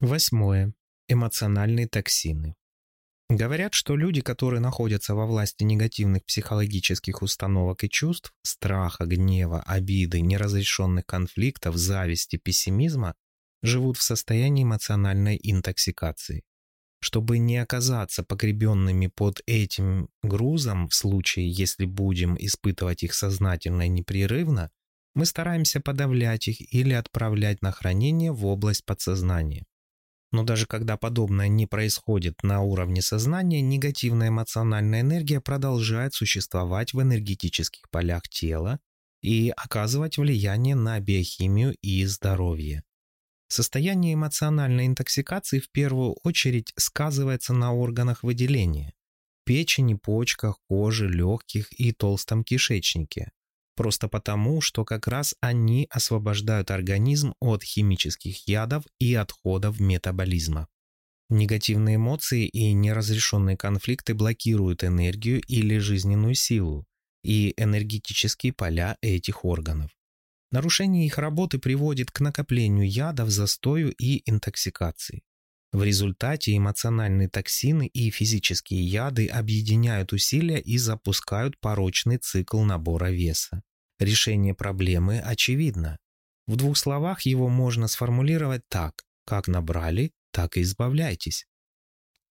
Восьмое. Эмоциональные токсины. Говорят, что люди, которые находятся во власти негативных психологических установок и чувств, страха, гнева, обиды, неразрешенных конфликтов, зависти, пессимизма, живут в состоянии эмоциональной интоксикации. Чтобы не оказаться погребенными под этим грузом в случае, если будем испытывать их сознательно и непрерывно, мы стараемся подавлять их или отправлять на хранение в область подсознания. Но даже когда подобное не происходит на уровне сознания, негативная эмоциональная энергия продолжает существовать в энергетических полях тела и оказывать влияние на биохимию и здоровье. Состояние эмоциональной интоксикации в первую очередь сказывается на органах выделения – печени, почках, коже, легких и толстом кишечнике просто потому, что как раз они освобождают организм от химических ядов и отходов метаболизма. Негативные эмоции и неразрешенные конфликты блокируют энергию или жизненную силу и энергетические поля этих органов. Нарушение их работы приводит к накоплению ядов, застою и интоксикации. В результате эмоциональные токсины и физические яды объединяют усилия и запускают порочный цикл набора веса. Решение проблемы очевидно. В двух словах его можно сформулировать так «как набрали, так и избавляйтесь».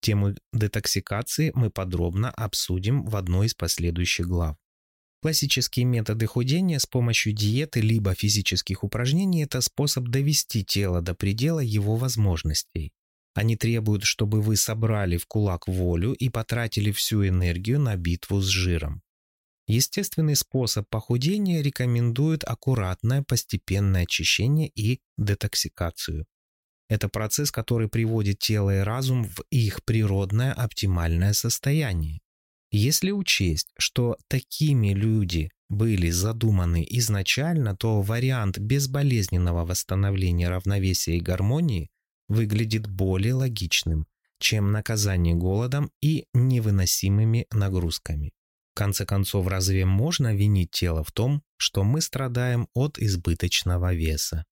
Тему детоксикации мы подробно обсудим в одной из последующих глав. Классические методы худения с помощью диеты либо физических упражнений – это способ довести тело до предела его возможностей. Они требуют, чтобы вы собрали в кулак волю и потратили всю энергию на битву с жиром. Естественный способ похудения рекомендует аккуратное постепенное очищение и детоксикацию. Это процесс, который приводит тело и разум в их природное оптимальное состояние. Если учесть, что такими люди были задуманы изначально, то вариант безболезненного восстановления равновесия и гармонии выглядит более логичным, чем наказание голодом и невыносимыми нагрузками. В конце концов, разве можно винить тело в том, что мы страдаем от избыточного веса?